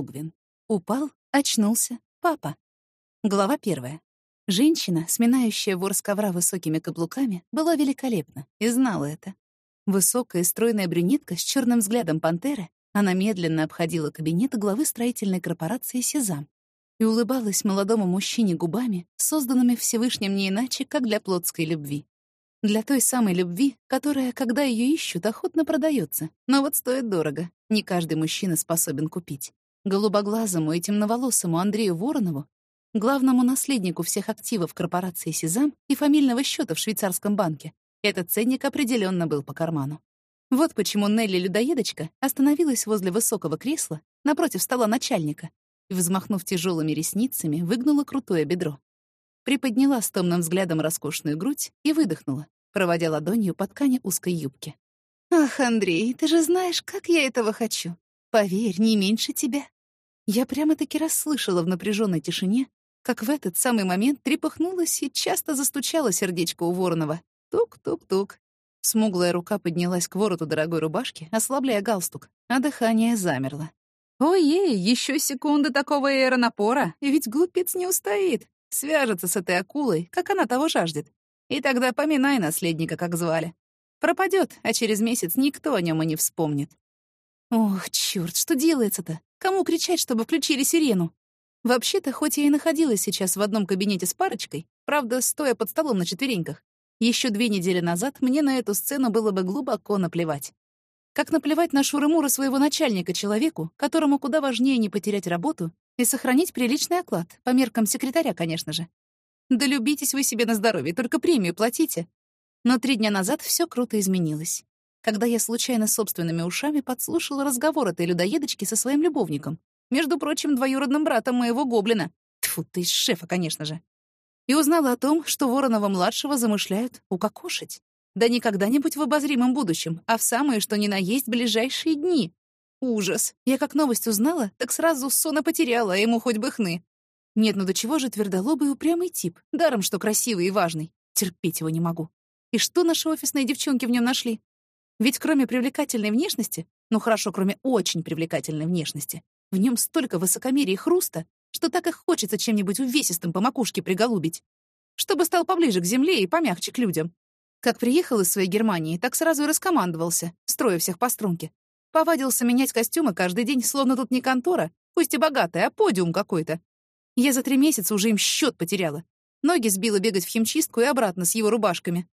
Логвин. Упал, очнулся, папа. Глава первая. Женщина, сминающая вор ковра высокими каблуками, была великолепна и знала это. Высокая стройная брюнетка с черным взглядом пантеры, она медленно обходила кабинет главы строительной корпорации «Сезам» и улыбалась молодому мужчине губами, созданными Всевышним не иначе, как для плотской любви. Для той самой любви, которая, когда ее ищут, охотно продается, но вот стоит дорого. Не каждый мужчина способен купить. Голубоглазому и темноволосому Андрею Воронову, главному наследнику всех активов корпорации «Сезам» и фамильного счета в швейцарском банке, этот ценник определенно был по карману. Вот почему Нелли-людоедочка остановилась возле высокого кресла напротив стола начальника и, взмахнув тяжелыми ресницами, выгнула крутое бедро приподняла с томным взглядом роскошную грудь и выдохнула, проводя ладонью по ткани узкой юбки. «Ах, Андрей, ты же знаешь, как я этого хочу. Поверь, не меньше тебя». Я прямо-таки расслышала в напряженной тишине, как в этот самый момент трепыхнулась и часто застучало сердечко у Воронова. Тук-тук-тук. Смуглая рука поднялась к вороту дорогой рубашки, ослабляя галстук, а дыхание замерло. «Ой-ей, еще секунды такого аэронапора, и ведь глупец не устоит свяжется с этой акулой, как она того жаждет. И тогда поминай наследника, как звали. Пропадет, а через месяц никто о нем и не вспомнит. Ох, черт, что делается-то? Кому кричать, чтобы включили сирену? Вообще-то, хоть я и находилась сейчас в одном кабинете с парочкой, правда, стоя под столом на четвереньках, еще две недели назад мне на эту сцену было бы глубоко наплевать. Как наплевать на шуры своего начальника человеку, которому куда важнее не потерять работу и сохранить приличный оклад, по меркам секретаря, конечно же. Да любитесь вы себе на здоровье, только премию платите. Но три дня назад все круто изменилось. Когда я случайно собственными ушами подслушала разговор этой людоедочки со своим любовником, между прочим, двоюродным братом моего гоблина. Тьфу, ты из шефа, конечно же. И узнала о том, что Воронова-младшего замышляют укокошить. Да не когда-нибудь в обозримом будущем, а в самые, что ни на есть, ближайшие дни. Ужас. Я как новость узнала, так сразу сона потеряла, а ему хоть бы хны. Нет, ну до чего же твердолобый упрямый тип, даром что красивый и важный. Терпеть его не могу. И что наши офисные девчонки в нем нашли? Ведь кроме привлекательной внешности, ну хорошо, кроме очень привлекательной внешности, в нем столько высокомерия и хруста, что так и хочется чем-нибудь увесистым по макушке приголубить. Чтобы стал поближе к земле и помягче к людям. Как приехал из своей Германии, так сразу и раскомандовался, строя всех по струнке. Повадился менять костюмы каждый день, словно тут не контора, пусть и богатая, а подиум какой-то. Я за три месяца уже им счет потеряла. Ноги сбила бегать в химчистку и обратно с его рубашками.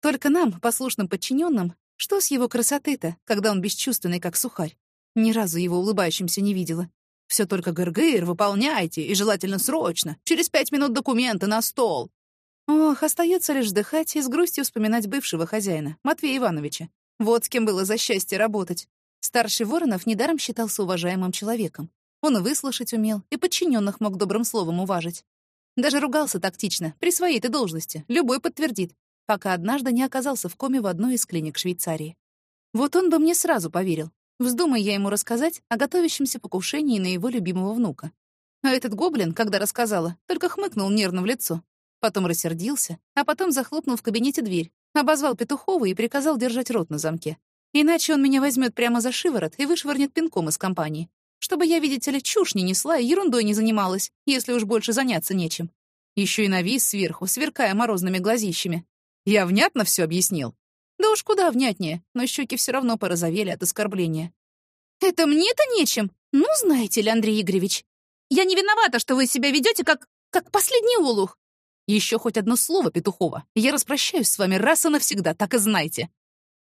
Только нам, послушным подчиненным, что с его красоты-то, когда он бесчувственный, как сухарь? Ни разу его улыбающимся не видела. Все только гыргыр, выполняйте, и желательно срочно. Через пять минут документы на стол. Ох, остается лишь вздыхать и с грустью вспоминать бывшего хозяина, Матвея Ивановича. Вот с кем было за счастье работать. Старший Воронов недаром считался уважаемым человеком. Он и выслушать умел, и подчиненных мог добрым словом уважить. Даже ругался тактично, при своей-то должности, любой подтвердит, пока однажды не оказался в коме в одной из клиник Швейцарии. Вот он бы мне сразу поверил. Вздумай я ему рассказать о готовящемся покушении на его любимого внука. А этот гоблин, когда рассказала, только хмыкнул нервно в лицо. Потом рассердился, а потом захлопнул в кабинете дверь, обозвал Петухова и приказал держать рот на замке. Иначе он меня возьмет прямо за шиворот и вышвырнет пинком из компании. Чтобы я, видите ли, чушь не несла и ерундой не занималась, если уж больше заняться нечем. Еще и навис сверху, сверкая морозными глазищами. Я внятно все объяснил? Да уж куда внятнее, но щеки все равно порозовели от оскорбления. «Это мне-то нечем? Ну, знаете ли, Андрей Игоревич, я не виновата, что вы себя ведете как... как последний олух. Еще хоть одно слово, Петухова. Я распрощаюсь с вами раз и навсегда, так и знайте.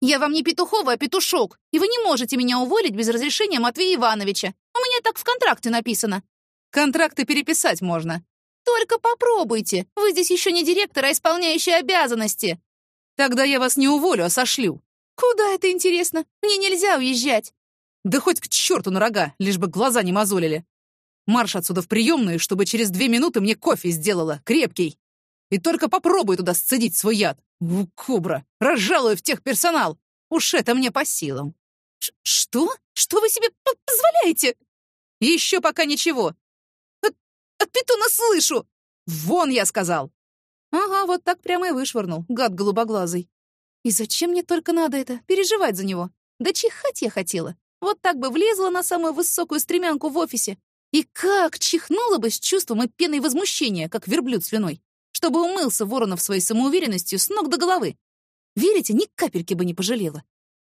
Я вам не Петухова, а Петушок, и вы не можете меня уволить без разрешения Матвея Ивановича. У меня так в контракте написано». «Контракты переписать можно». «Только попробуйте. Вы здесь еще не директор, а исполняющий обязанности». «Тогда я вас не уволю, а сошлю». «Куда это интересно? Мне нельзя уезжать». «Да хоть к черту на рога, лишь бы глаза не мозолили. Марш отсюда в приемную, чтобы через две минуты мне кофе сделала, крепкий. И только попробуй туда сцедить свой яд. У, кобра, разжалую в тех персонал. Уж это мне по силам. Ш что? Что вы себе позволяете? Еще пока ничего. От, питона слышу. Вон, я сказал. Ага, вот так прямо и вышвырнул, гад голубоглазый. И зачем мне только надо это, переживать за него? Да чихать я хотела. Вот так бы влезла на самую высокую стремянку в офисе. И как чихнула бы с чувством и пеной возмущения, как верблюд слюной, чтобы умылся Воронов своей самоуверенностью с ног до головы. Верите, ни капельки бы не пожалела.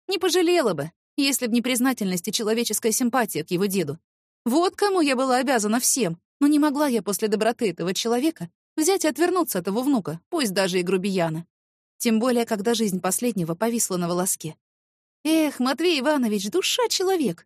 Не пожалела бы, если б не признательность и человеческая симпатия к его деду. Вот кому я была обязана всем, но не могла я после доброты этого человека взять и отвернуться от его внука, пусть даже и грубияна. Тем более, когда жизнь последнего повисла на волоске. Эх, Матвей Иванович, душа человек.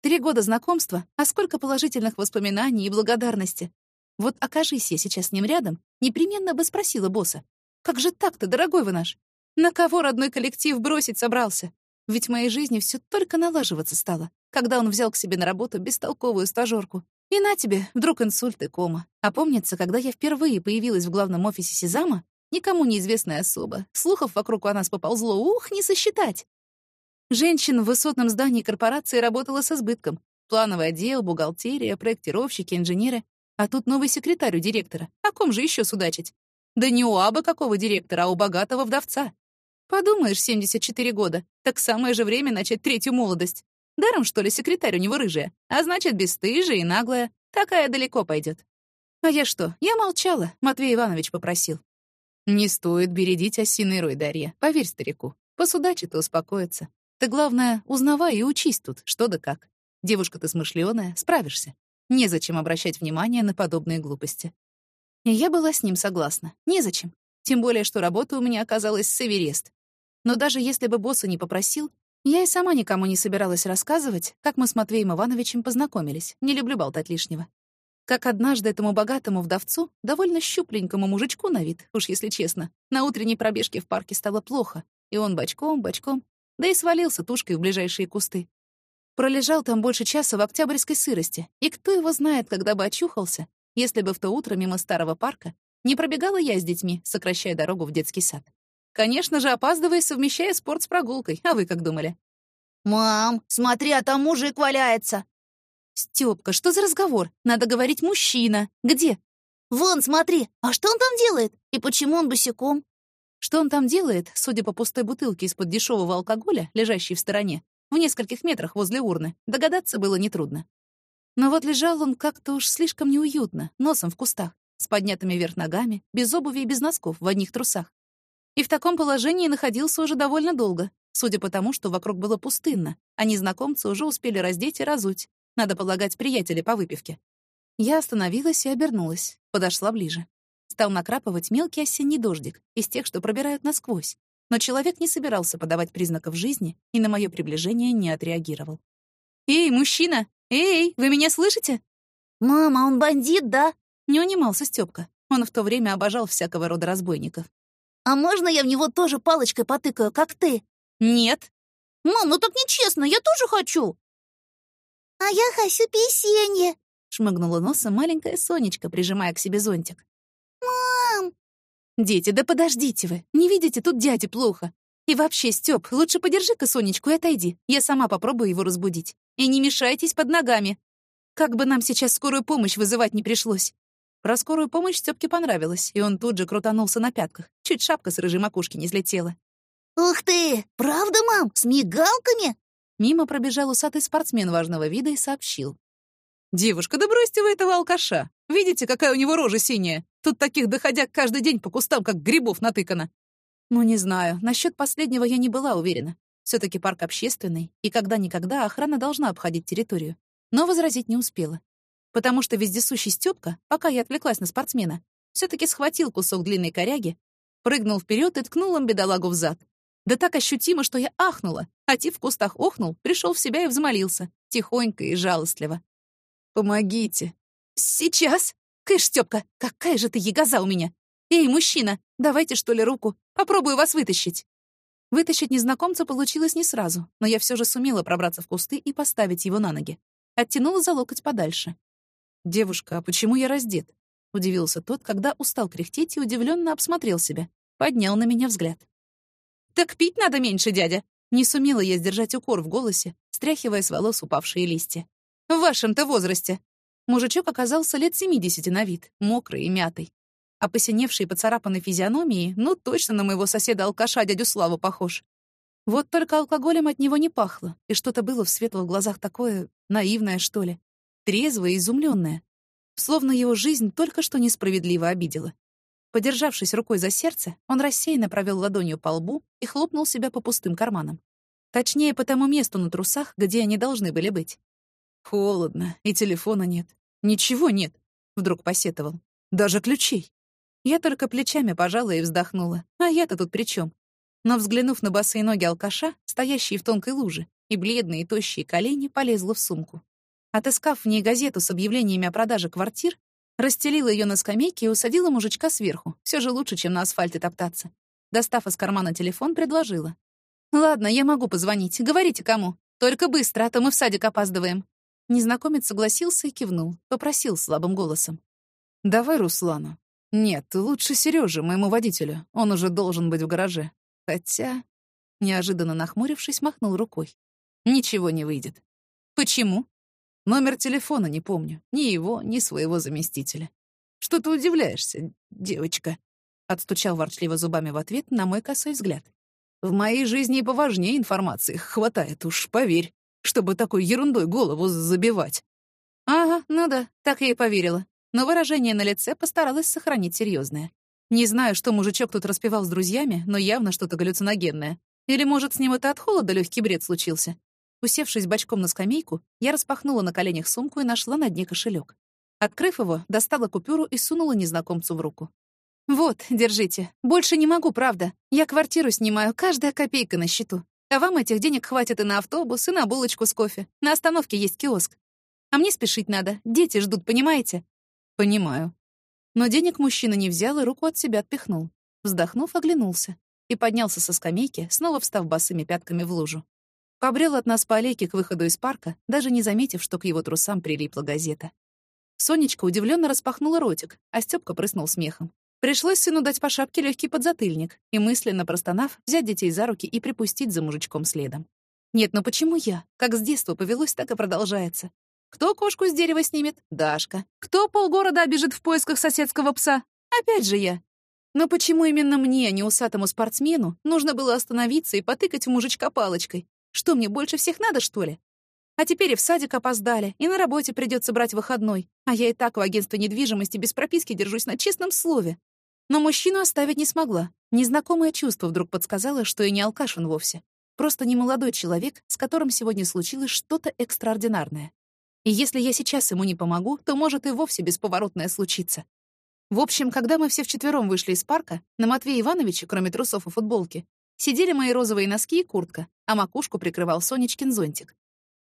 Три года знакомства, а сколько положительных воспоминаний и благодарности. Вот окажись я сейчас с ним рядом, непременно бы спросила босса. «Как же так-то, дорогой вы наш? На кого родной коллектив бросить собрался? Ведь в моей жизни все только налаживаться стало, когда он взял к себе на работу бестолковую стажёрку. И на тебе, вдруг инсульт и кома. А помнится, когда я впервые появилась в главном офисе Сезама, никому неизвестная особа, слухов вокруг у нас поползло, ух, не сосчитать. Женщин в высотном здании корпорации работало с избытком. Плановый отдел, бухгалтерия, проектировщики, инженеры. А тут новый секретарь у директора. О ком же еще судачить? Да не у аба какого директора, а у богатого вдовца. Подумаешь, 74 года. Так самое же время начать третью молодость. Даром, что ли, секретарь у него рыжая. А значит, бесстыжая и наглая. Такая далеко пойдет. А я что? Я молчала. Матвей Иванович попросил. Не стоит бередить осиный рой, Дарья. Поверь старику. Посудачит и успокоится. Ты, главное, узнавай и учись тут, что да как. Девушка ты смышленая, справишься. Незачем обращать внимание на подобные глупости. И я была с ним согласна. Незачем. Тем более, что работа у меня оказалась с Эверест. Но даже если бы босса не попросил, я и сама никому не собиралась рассказывать, как мы с Матвеем Ивановичем познакомились. Не люблю болтать лишнего. Как однажды этому богатому вдовцу, довольно щупленькому мужичку на вид, уж если честно, на утренней пробежке в парке стало плохо, и он бочком-бочком да и свалился тушкой в ближайшие кусты. Пролежал там больше часа в октябрьской сырости, и кто его знает, когда бы очухался, если бы в то утро мимо старого парка не пробегала я с детьми, сокращая дорогу в детский сад. Конечно же, опаздывая, совмещая спорт с прогулкой. А вы как думали? «Мам, смотри, а там мужик валяется!» «Стёпка, что за разговор? Надо говорить мужчина. Где?» «Вон, смотри, а что он там делает? И почему он босиком?» Что он там делает, судя по пустой бутылке из-под дешевого алкоголя, лежащей в стороне, в нескольких метрах возле урны, догадаться было нетрудно. Но вот лежал он как-то уж слишком неуютно, носом в кустах, с поднятыми вверх ногами, без обуви и без носков, в одних трусах. И в таком положении находился уже довольно долго, судя по тому, что вокруг было пустынно, а незнакомцы уже успели раздеть и разуть, надо полагать, приятели по выпивке. Я остановилась и обернулась, подошла ближе. Стал накрапывать мелкий осенний дождик, из тех, что пробирают насквозь. Но человек не собирался подавать признаков жизни и на мое приближение не отреагировал. «Эй, мужчина! Эй, вы меня слышите?» «Мама, он бандит, да?» Не унимался Стёпка. Он в то время обожал всякого рода разбойников. «А можно я в него тоже палочкой потыкаю, как ты?» «Нет». «Мам, ну так нечестно, я тоже хочу!» «А я хочу песенье!» — шмыгнула носом маленькая Сонечка, прижимая к себе зонтик. «Мам!» «Дети, да подождите вы! Не видите, тут дяде плохо. И вообще, Стёп, лучше подержи-ка Сонечку и отойди. Я сама попробую его разбудить. И не мешайтесь под ногами. Как бы нам сейчас скорую помощь вызывать не пришлось». Про скорую помощь Стёпке понравилось, и он тут же крутанулся на пятках. Чуть шапка с рыжей макушки не слетела. «Ух ты! Правда, мам? С мигалками?» Мимо пробежал усатый спортсмен важного вида и сообщил. «Девушка, да бросьте вы этого алкаша! Видите, какая у него рожа синяя? Тут таких доходяг каждый день по кустам, как грибов натыкано. Ну, не знаю, насчет последнего я не была уверена. все таки парк общественный, и когда-никогда охрана должна обходить территорию. Но возразить не успела. Потому что вездесущий Стёпка, пока я отвлеклась на спортсмена, все таки схватил кусок длинной коряги, прыгнул вперед и ткнул им бедолагу в зад. Да так ощутимо, что я ахнула, а Ти в кустах охнул, пришел в себя и взмолился, тихонько и жалостливо. «Помогите!» «Сейчас!» «Кыш, Стёпка, какая же ты ягоза у меня! Эй, мужчина, давайте, что ли, руку. Попробую вас вытащить». Вытащить незнакомца получилось не сразу, но я все же сумела пробраться в кусты и поставить его на ноги. Оттянула за локоть подальше. «Девушка, а почему я раздет?» — удивился тот, когда устал кряхтеть и удивленно обсмотрел себя. Поднял на меня взгляд. «Так пить надо меньше, дядя!» Не сумела я сдержать укор в голосе, стряхивая с волос упавшие листья. «В вашем-то возрасте!» Мужичок оказался лет 70 на вид, мокрый и мятый. А посиневший и поцарапанной физиономией, ну, точно на моего соседа-алкаша дядю Славу похож. Вот только алкоголем от него не пахло, и что-то было в светлых глазах такое наивное, что ли, трезвое и изумленное, словно его жизнь только что несправедливо обидела. Подержавшись рукой за сердце, он рассеянно провел ладонью по лбу и хлопнул себя по пустым карманам. Точнее, по тому месту на трусах, где они должны были быть. Холодно, и телефона нет. Ничего нет, вдруг посетовал. Даже ключей. Я только плечами пожала и вздохнула. А я-то тут при чем? Но, взглянув на босые ноги алкаша, стоящие в тонкой луже, и бледные тощие колени, полезла в сумку. Отыскав в ней газету с объявлениями о продаже квартир, расстелила ее на скамейке и усадила мужичка сверху. Все же лучше, чем на асфальте топтаться. Достав из кармана телефон, предложила. «Ладно, я могу позвонить. Говорите, кому. Только быстро, а то мы в садик опаздываем». Незнакомец согласился и кивнул, попросил слабым голосом. «Давай Руслану». «Нет, лучше Серёже, моему водителю. Он уже должен быть в гараже. Хотя...» Неожиданно нахмурившись, махнул рукой. «Ничего не выйдет». «Почему?» «Номер телефона не помню. Ни его, ни своего заместителя». «Что ты удивляешься, девочка?» Отстучал ворчливо зубами в ответ на мой косой взгляд. В моей жизни и поважнее информации хватает уж, поверь, чтобы такой ерундой голову забивать. Ага, ну да, так я и поверила. Но выражение на лице постаралась сохранить серьезное. Не знаю, что мужичок тут распевал с друзьями, но явно что-то галлюциногенное. Или, может, с ним это от холода легкий бред случился. Усевшись бочком на скамейку, я распахнула на коленях сумку и нашла на дне кошелек. Открыв его, достала купюру и сунула незнакомцу в руку. «Вот, держите. Больше не могу, правда. Я квартиру снимаю, каждая копейка на счету. А вам этих денег хватит и на автобус, и на булочку с кофе. На остановке есть киоск. А мне спешить надо. Дети ждут, понимаете?» «Понимаю». Но денег мужчина не взял и руку от себя отпихнул. Вздохнув, оглянулся и поднялся со скамейки, снова встав босыми пятками в лужу. Побрел от нас по аллейке к выходу из парка, даже не заметив, что к его трусам прилипла газета. Сонечка удивленно распахнула ротик, а Стёпка прыснул смехом. Пришлось сыну дать по шапке легкий подзатыльник и, мысленно простонав, взять детей за руки и припустить за мужичком следом. Нет, но почему я? Как с детства повелось, так и продолжается. Кто кошку с дерева снимет? Дашка. Кто полгорода обежит в поисках соседского пса? Опять же я. Но почему именно мне, а не усатому спортсмену, нужно было остановиться и потыкать в мужичка палочкой? Что, мне больше всех надо, что ли? А теперь и в садик опоздали, и на работе придется брать выходной. А я и так в агентстве недвижимости без прописки держусь на честном слове. Но мужчину оставить не смогла. Незнакомое чувство вдруг подсказало, что и не алкаш он вовсе. Просто не молодой человек, с которым сегодня случилось что-то экстраординарное. И если я сейчас ему не помогу, то может и вовсе бесповоротное случиться. В общем, когда мы все вчетвером вышли из парка, на Матвея Ивановича, кроме трусов и футболки, сидели мои розовые носки и куртка, а макушку прикрывал Сонечкин зонтик.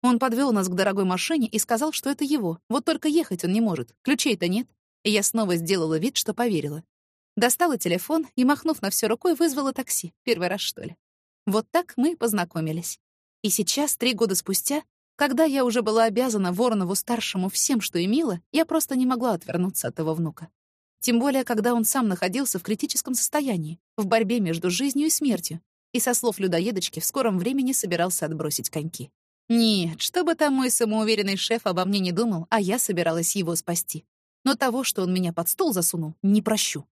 Он подвел нас к дорогой машине и сказал, что это его, вот только ехать он не может, ключей-то нет. И я снова сделала вид, что поверила. Достала телефон и, махнув на все рукой, вызвала такси. Первый раз, что ли. Вот так мы и познакомились. И сейчас, три года спустя, когда я уже была обязана Воронову-старшему всем, что имела, я просто не могла отвернуться от его внука. Тем более, когда он сам находился в критическом состоянии, в борьбе между жизнью и смертью, и, со слов людоедочки, в скором времени собирался отбросить коньки. Нет, что бы там мой самоуверенный шеф обо мне не думал, а я собиралась его спасти. Но того, что он меня под стол засунул, не прощу.